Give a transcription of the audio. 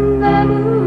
remember